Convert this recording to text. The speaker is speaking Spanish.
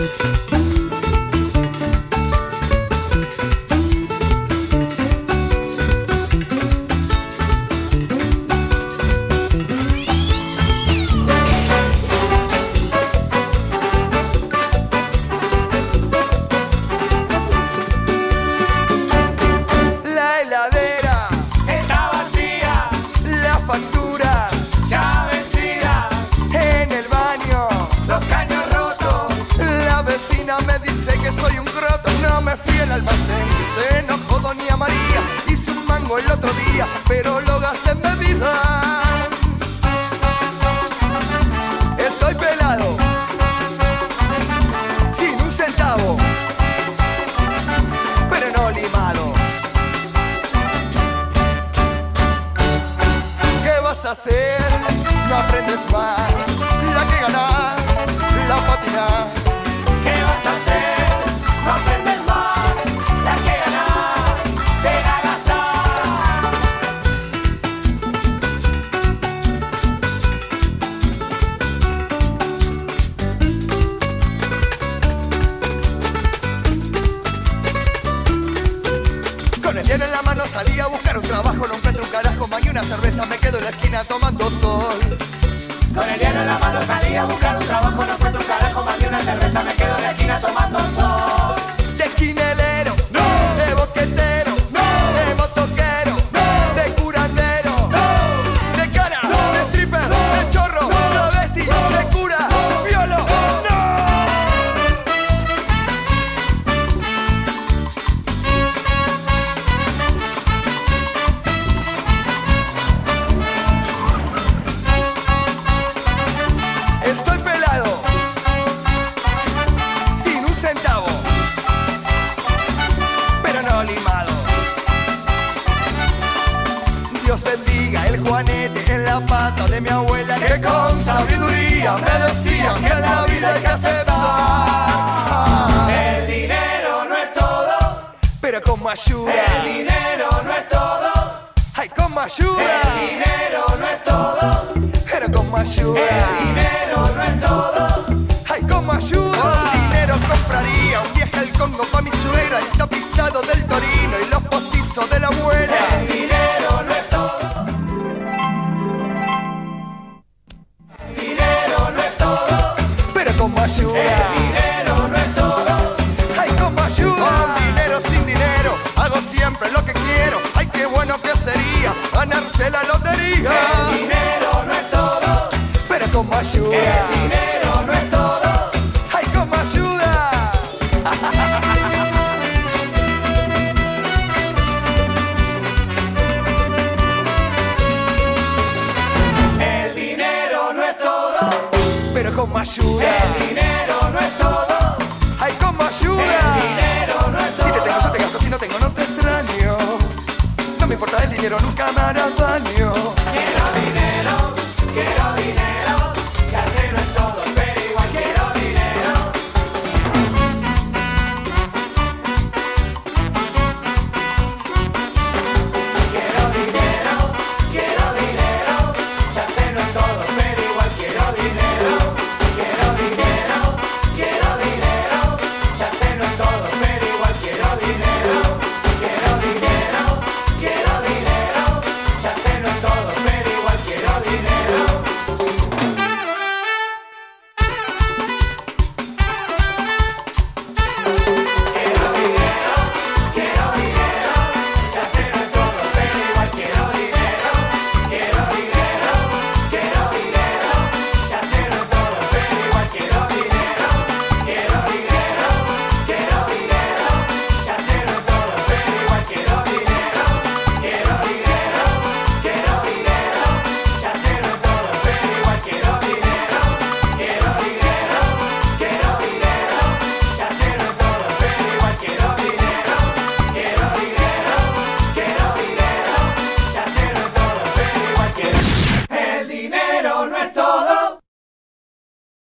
Bye. El otro día, pero lo gasté en bebida. Estoy pelado, sin un centavo, pero no limado. ¿Qué vas a hacer? No aprendes más. La que ganás, la patinás. Con el dinero en la mano salí a buscar un trabajo, no encuentro un carajo, mañé una cerveza, me quedo en la esquina tomando sol. Con el diario en la mano salí a buscar un trabajo, no encuentro Dios bendiga el juanete en la pata de mi abuela que con sabiduría me decía que en la vida hay que aceptar, El dinero no es todo, pero con ayuda, el dinero no es todo, ay con ayuda, el dinero no es todo, pero con ayuda. el dinero no es todo. Ay, como ayuda, con dinero compraría un viaje al Congo pa' mi suegra, el tapizado del Torino y los postizos de la abuela. El dinero no es todo. El dinero no es todo. Pero como ayuda, El dinero no es todo. ay, como ayuda, con dinero sin dinero, hago siempre lo que quiero. Ay, qué bueno que sería ganarse la lotería. El dinero no es todo. Pero como ayuda, El dinero Pero como ayuda,